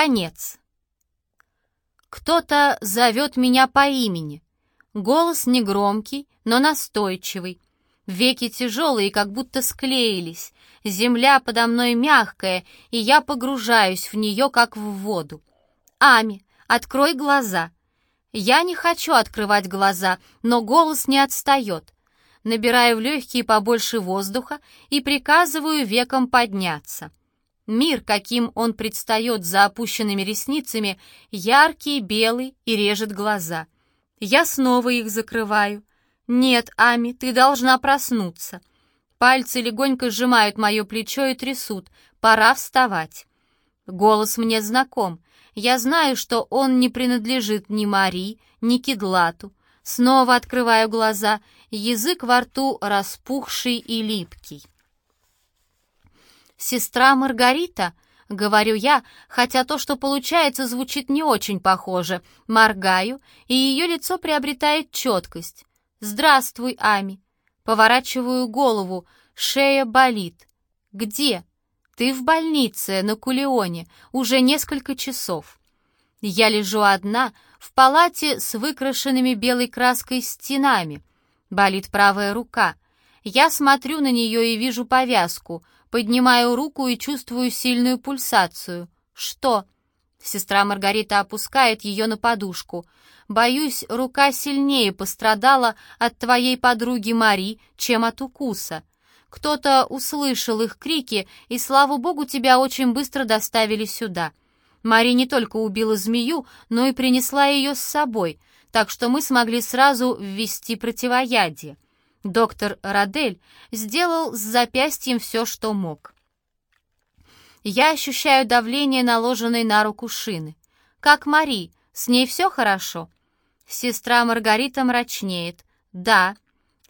Конец. Кто-то зовет меня по имени. Голос негромкий, но настойчивый. Веки тяжелые, как будто склеились. Земля подо мной мягкая, и я погружаюсь в нее, как в воду. Ами, открой глаза. Я не хочу открывать глаза, но голос не отстает. Набираю в легкие побольше воздуха и приказываю векам подняться. Мир, каким он предстает за опущенными ресницами, яркий, белый и режет глаза. Я снова их закрываю. «Нет, Ами, ты должна проснуться». Пальцы легонько сжимают мое плечо и трясут. Пора вставать. Голос мне знаком. Я знаю, что он не принадлежит ни Мари, ни Кедлату. Снова открываю глаза, язык во рту распухший и липкий. «Сестра Маргарита?» — говорю я, хотя то, что получается, звучит не очень похоже. Моргаю, и ее лицо приобретает четкость. «Здравствуй, Ами». Поворачиваю голову, шея болит. «Где?» «Ты в больнице, на Кулионе, уже несколько часов». Я лежу одна, в палате с выкрашенными белой краской стенами. Болит правая рука. Я смотрю на нее и вижу повязку — Поднимаю руку и чувствую сильную пульсацию. Что? Сестра Маргарита опускает ее на подушку. Боюсь, рука сильнее пострадала от твоей подруги Мари, чем от укуса. Кто-то услышал их крики, и, слава богу, тебя очень быстро доставили сюда. Мари не только убила змею, но и принесла ее с собой, так что мы смогли сразу ввести противоядие. Доктор Радель сделал с запястьем все, что мог. Я ощущаю давление, наложенной на руку шины. Как Мари, с ней все хорошо? Сестра Маргарита мрачнеет. Да.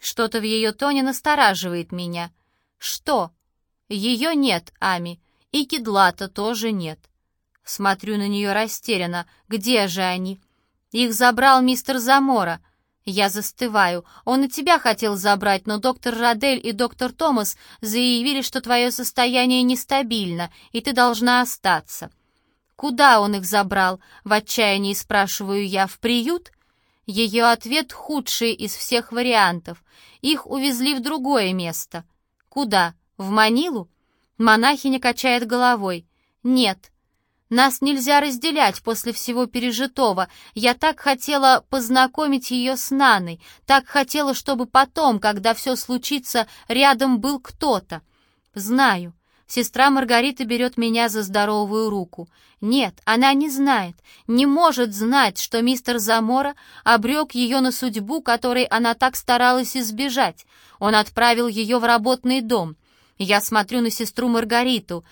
Что-то в ее тоне настораживает меня. Что? Ее нет, Ами. И Кедлата тоже нет. Смотрю на нее растерянно. Где же они? Их забрал мистер Замора. Я застываю. Он и тебя хотел забрать, но доктор Радель и доктор Томас заявили, что твое состояние нестабильно, и ты должна остаться. Куда он их забрал? В отчаянии спрашиваю я. В приют? Ее ответ худший из всех вариантов. Их увезли в другое место. Куда? В Манилу? Монахиня качает головой. Нет, нас нельзя разделять после всего пережитого. Я так хотела познакомить ее с Наной, так хотела, чтобы потом, когда все случится, рядом был кто-то. Знаю. Сестра Маргарита берет меня за здоровую руку. Нет, она не знает, не может знать, что мистер Замора обрек ее на судьбу, которой она так старалась избежать. Он отправил ее в работный дом. Я смотрю на сестру Маргариту.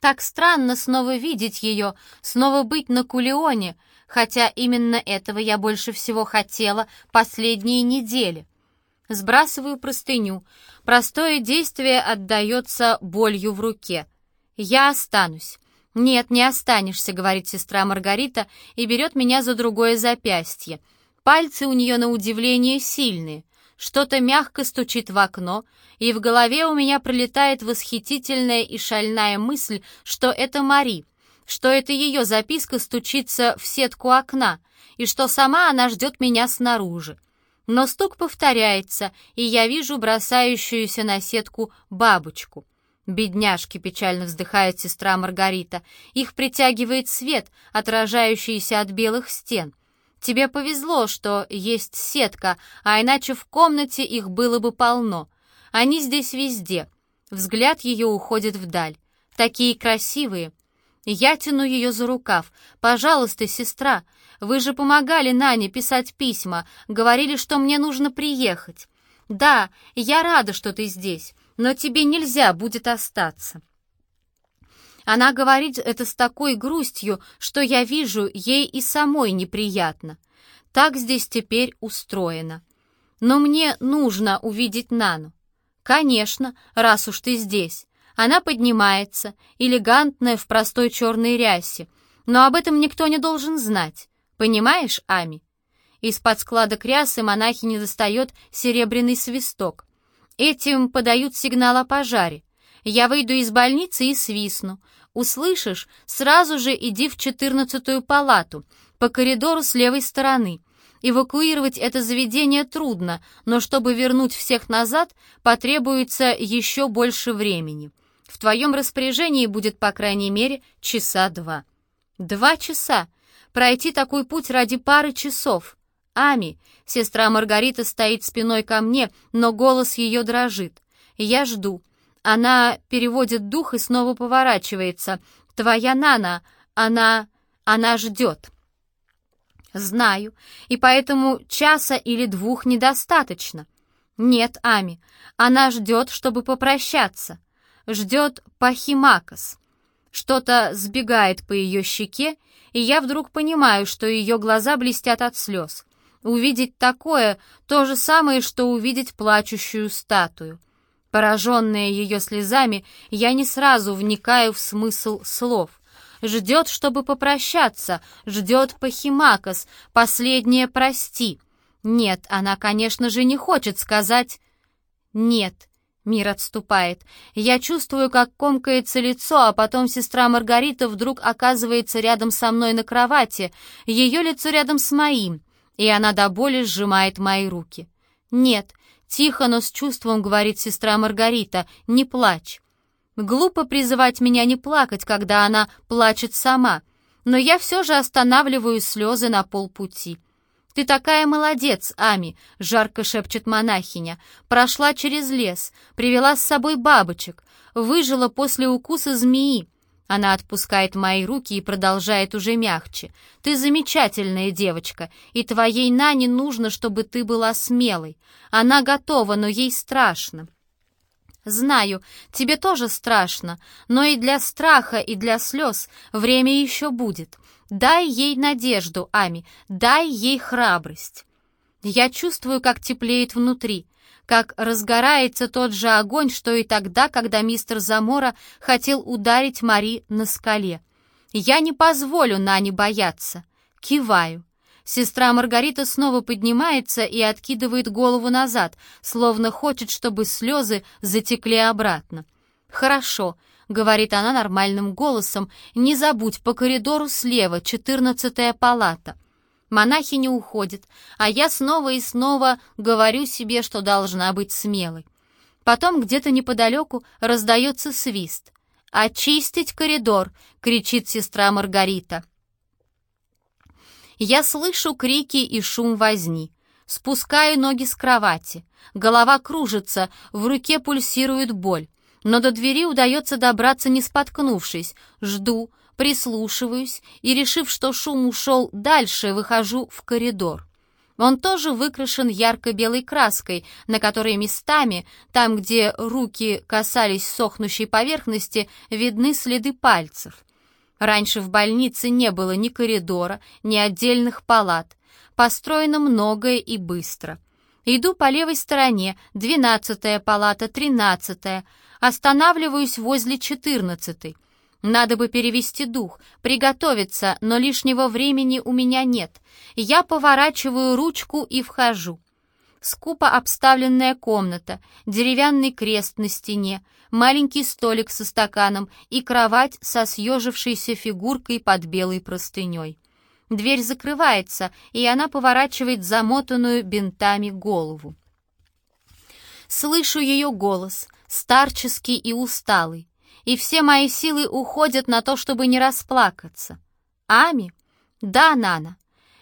Так странно снова видеть ее, снова быть на Кулионе, хотя именно этого я больше всего хотела последние недели. Сбрасываю простыню. Простое действие отдается болью в руке. Я останусь. «Нет, не останешься», — говорит сестра Маргарита и берет меня за другое запястье. Пальцы у нее на удивление сильные. Что-то мягко стучит в окно, и в голове у меня пролетает восхитительная и шальная мысль, что это Мари, что это ее записка стучится в сетку окна, и что сама она ждет меня снаружи. Но стук повторяется, и я вижу бросающуюся на сетку бабочку. «Бедняжки!» — печально вздыхает сестра Маргарита. «Их притягивает свет, отражающийся от белых стен. Тебе повезло, что есть сетка, а иначе в комнате их было бы полно. Они здесь везде. Взгляд ее уходит вдаль. Такие красивые. Я тяну ее за рукав. «Пожалуйста, сестра, вы же помогали Нане писать письма, говорили, что мне нужно приехать. Да, я рада, что ты здесь, но тебе нельзя будет остаться». Она говорит это с такой грустью, что я вижу, ей и самой неприятно. Так здесь теперь устроено. Но мне нужно увидеть Нану. Конечно, раз уж ты здесь. Она поднимается, элегантная в простой черной рясе, но об этом никто не должен знать. Понимаешь, Ами? Из-под складок рясы монахиня достает серебряный свисток. Этим подают сигнал о пожаре. Я выйду из больницы и свистну. Услышишь, сразу же иди в четырнадцатую палату, по коридору с левой стороны. Эвакуировать это заведение трудно, но чтобы вернуть всех назад, потребуется еще больше времени. В твоем распоряжении будет, по крайней мере, часа два. Два часа. Пройти такой путь ради пары часов. Ами, сестра Маргарита стоит спиной ко мне, но голос ее дрожит. Я жду. Она переводит дух и снова поворачивается. Твоя Нана, она... она ждет. Знаю, и поэтому часа или двух недостаточно. Нет, Ами, она ждет, чтобы попрощаться. Ждет Пахимакас. Что-то сбегает по ее щеке, и я вдруг понимаю, что ее глаза блестят от слез. Увидеть такое — то же самое, что увидеть плачущую статую. Пораженная ее слезами, я не сразу вникаю в смысл слов. Ждет, чтобы попрощаться, ждет Пахимакас, последнее «прости». Нет, она, конечно же, не хочет сказать «нет». Мир отступает. Я чувствую, как комкается лицо, а потом сестра Маргарита вдруг оказывается рядом со мной на кровати, ее лицо рядом с моим, и она до боли сжимает мои руки. «Нет», — тихо, но с чувством говорит сестра Маргарита, — «не плачь». Глупо призывать меня не плакать, когда она плачет сама, но я все же останавливаю слезы на полпути. «Ты такая молодец, Ами!» — жарко шепчет монахиня. «Прошла через лес, привела с собой бабочек, выжила после укуса змеи». Она отпускает мои руки и продолжает уже мягче. «Ты замечательная девочка, и твоей Нане нужно, чтобы ты была смелой. Она готова, но ей страшно. Знаю, тебе тоже страшно, но и для страха, и для слез время еще будет. Дай ей надежду, Ами, дай ей храбрость. Я чувствую, как теплеет внутри, как разгорается тот же огонь, что и тогда, когда мистер Замора хотел ударить Мари на скале. Я не позволю Нане бояться. Киваю. Сестра Маргарита снова поднимается и откидывает голову назад, словно хочет, чтобы слезы затекли обратно. «Хорошо», — говорит она нормальным голосом, — «не забудь, по коридору слева, четырнадцатая палата». Монахи не уходит, а я снова и снова говорю себе, что должна быть смелой. Потом где-то неподалеку раздается свист. «Очистить коридор!» — кричит сестра Маргарита. Я слышу крики и шум возни. Спускаю ноги с кровати. Голова кружится, в руке пульсирует боль. Но до двери удается добраться, не споткнувшись. Жду, прислушиваюсь и, решив, что шум ушел дальше, выхожу в коридор. Он тоже выкрашен ярко-белой краской, на которой местами, там, где руки касались сохнущей поверхности, видны следы пальцев. Раньше в больнице не было ни коридора, ни отдельных палат. Построено многое и быстро. Иду по левой стороне, двенадцатая палата, тринадцатая. Останавливаюсь возле четырнадцатой. Надо бы перевести дух, приготовиться, но лишнего времени у меня нет. Я поворачиваю ручку и вхожу. Скупо обставленная комната, деревянный крест на стене, маленький столик со стаканом и кровать со съежившейся фигуркой под белой простыней. Дверь закрывается, и она поворачивает замотанную бинтами голову. Слышу ее голос, старческий и усталый, и все мои силы уходят на то, чтобы не расплакаться. Ами? Да, Нана.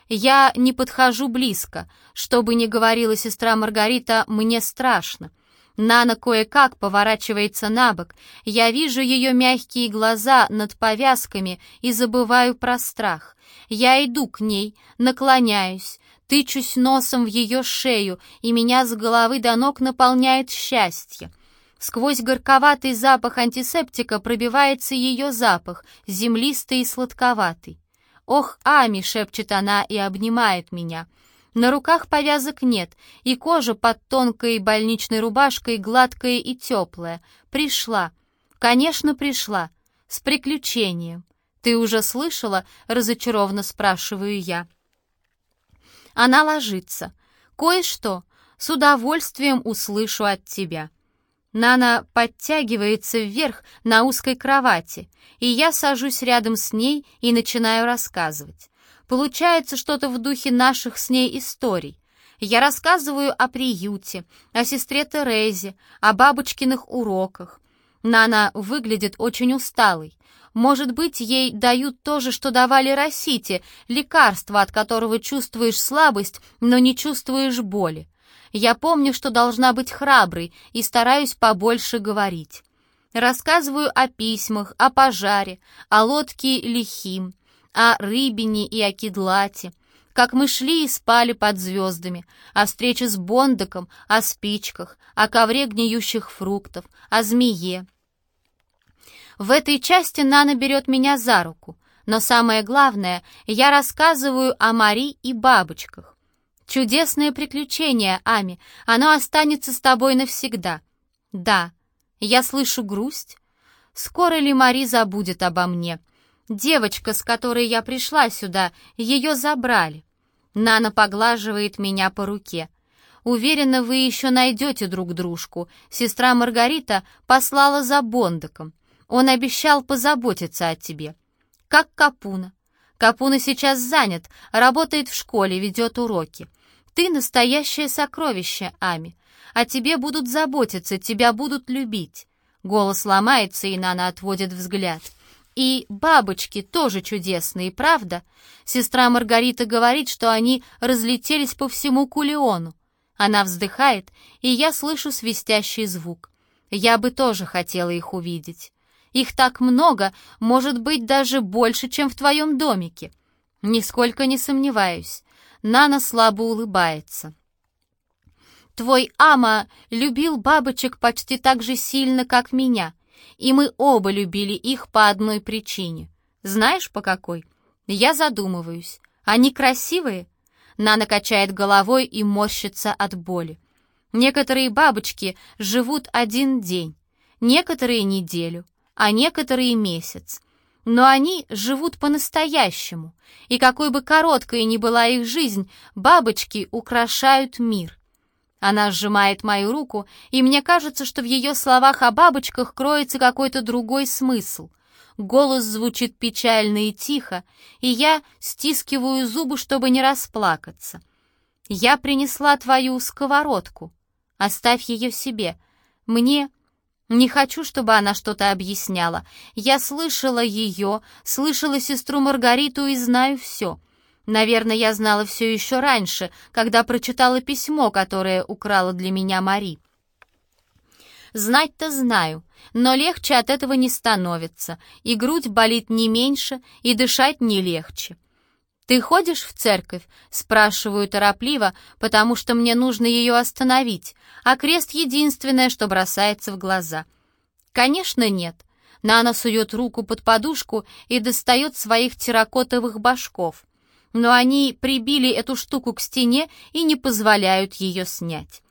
Я не подхожу близко. Что бы ни говорила сестра Маргарита, мне страшно. Нана кое-как поворачивается на бок. Я вижу ее мягкие глаза над повязками и забываю про страх. Я иду к ней, наклоняюсь, тычусь носом в ее шею, и меня с головы до ног наполняет счастье. Сквозь горьковатый запах антисептика пробивается ее запах, землистый и сладковатый. «Ох, Ами!» — шепчет она и обнимает меня. На руках повязок нет, и кожа под тонкой больничной рубашкой гладкая и теплая. Пришла. Конечно, пришла. С приключением. Ты уже слышала? Разочарованно спрашиваю я. Она ложится. Кое-что. С удовольствием услышу от тебя. Нана подтягивается вверх на узкой кровати, и я сажусь рядом с ней и начинаю рассказывать. Получается что-то в духе наших с ней историй. Я рассказываю о приюте, о сестре Терезе, о бабочкиных уроках. Нана выглядит очень усталой. Может быть, ей дают то же, что давали Росите, лекарство, от которого чувствуешь слабость, но не чувствуешь боли. Я помню, что должна быть храброй и стараюсь побольше говорить. Рассказываю о письмах, о пожаре, о лодке Лихим, о Рыбине и о Кедлате, как мы шли и спали под звездами, о встрече с Бондаком, о спичках, о ковре гниющих фруктов, о змее. В этой части Нана берет меня за руку, но самое главное, я рассказываю о Мари и бабочках. Чудесное приключение, Ами. Оно останется с тобой навсегда. Да, я слышу грусть. Скоро ли Мари забудет обо мне? Девочка, с которой я пришла сюда, ее забрали. Нана поглаживает меня по руке. Уверена, вы еще найдете друг дружку. Сестра Маргарита послала за Бондаком. Он обещал позаботиться о тебе. Как Капуна. Капуна сейчас занят, работает в школе, ведет уроки. Ты настоящее сокровище, Ами. О тебе будут заботиться, тебя будут любить. Голос ломается, и Нана отводит взгляд. И бабочки тоже чудесные, правда? Сестра Маргарита говорит, что они разлетелись по всему Кулиону. Она вздыхает, и я слышу свистящий звук. Я бы тоже хотела их увидеть. Их так много, может быть, даже больше, чем в твоем домике. Нисколько не сомневаюсь. Нана слабо улыбается. «Твой Ама любил бабочек почти так же сильно, как меня, и мы оба любили их по одной причине. Знаешь, по какой? Я задумываюсь. Они красивые?» Нана качает головой и морщится от боли. Некоторые бабочки живут один день, некоторые неделю, а некоторые месяц но они живут по-настоящему, и какой бы короткой ни была их жизнь, бабочки украшают мир. Она сжимает мою руку, и мне кажется, что в ее словах о бабочках кроется какой-то другой смысл. Голос звучит печально и тихо, и я стискиваю зубы, чтобы не расплакаться. «Я принесла твою сковородку. Оставь ее себе. Мне не хочу, чтобы она что-то объясняла. Я слышала ее, слышала сестру Маргариту и знаю все. Наверное, я знала все еще раньше, когда прочитала письмо, которое украла для меня Мари. Знать-то знаю, но легче от этого не становится, и грудь болит не меньше, и дышать не легче. «Ты ходишь в церковь?» — спрашиваю торопливо, потому что мне нужно ее остановить, а крест — единственное, что бросается в глаза. «Конечно, нет». Нана сует руку под подушку и достает своих терракотовых башков. Но они прибили эту штуку к стене и не позволяют ее снять.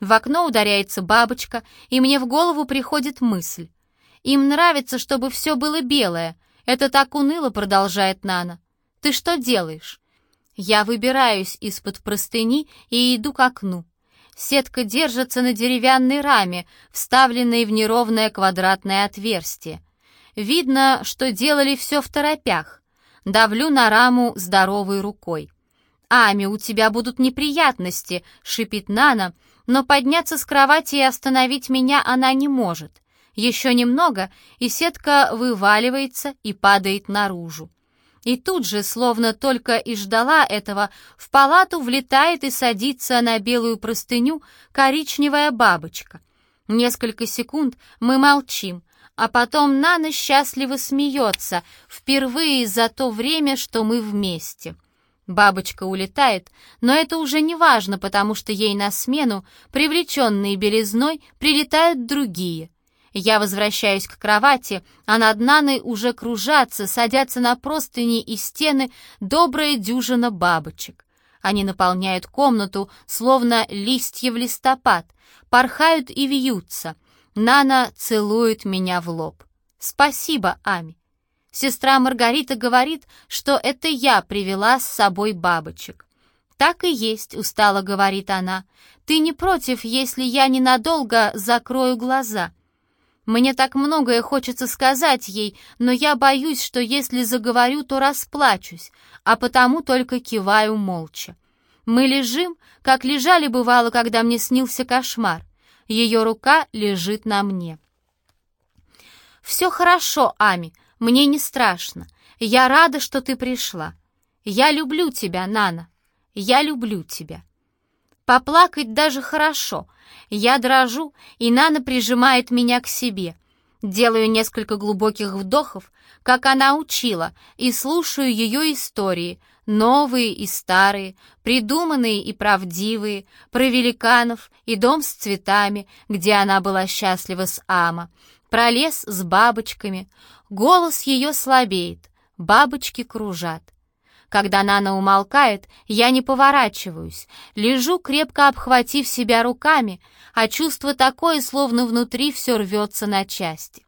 В окно ударяется бабочка, и мне в голову приходит мысль. Им нравится, чтобы все было белое. Это так уныло, продолжает Нана. Ты что делаешь?» Я выбираюсь из-под простыни и иду к окну. Сетка держится на деревянной раме, вставленной в неровное квадратное отверстие. Видно, что делали все в торопях. Давлю на раму здоровой рукой. «Ами, у тебя будут неприятности», — шипит Нана, но подняться с кровати и остановить меня она не может. Еще немного, и сетка вываливается и падает наружу. И тут же, словно только и ждала этого, в палату влетает и садится на белую простыню коричневая бабочка. Несколько секунд мы молчим, а потом Нана счастливо смеется, впервые за то время, что мы вместе. Бабочка улетает, но это уже не важно, потому что ей на смену, привлеченные белизной, прилетают другие — я возвращаюсь к кровати, а над Наной уже кружатся, садятся на простыни и стены добрая дюжина бабочек. Они наполняют комнату, словно листья в листопад, порхают и вьются. Нана целует меня в лоб. «Спасибо, Ами». Сестра Маргарита говорит, что это я привела с собой бабочек. «Так и есть», — устало говорит она. «Ты не против, если я ненадолго закрою глаза?» Мне так многое хочется сказать ей, но я боюсь, что если заговорю, то расплачусь, а потому только киваю молча. Мы лежим, как лежали бывало, когда мне снился кошмар. Ее рука лежит на мне. «Все хорошо, Ами, мне не страшно. Я рада, что ты пришла. Я люблю тебя, Нана. Я люблю тебя». Поплакать даже хорошо. Я дрожу, и Нана прижимает меня к себе. Делаю несколько глубоких вдохов, как она учила, и слушаю ее истории, новые и старые, придуманные и правдивые, про великанов и дом с цветами, где она была счастлива с Ама, про лес с бабочками. Голос ее слабеет, бабочки кружат. Когда Нана умолкает, я не поворачиваюсь, лежу, крепко обхватив себя руками, а чувство такое, словно внутри все рвется на части.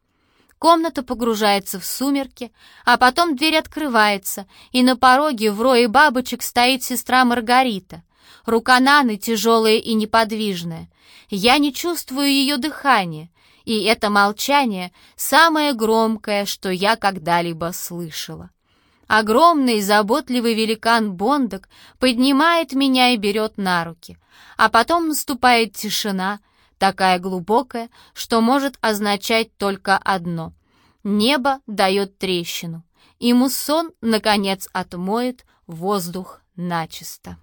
Комната погружается в сумерки, а потом дверь открывается, и на пороге в рое бабочек стоит сестра Маргарита. Рука Наны тяжелая и неподвижная. Я не чувствую ее дыхания, и это молчание самое громкое, что я когда-либо слышала. Огромный заботливый великан Бондок поднимает меня и берет на руки. А потом наступает тишина, такая глубокая, что может означать только одно. Небо дает трещину, и муссон, наконец, отмоет воздух начисто.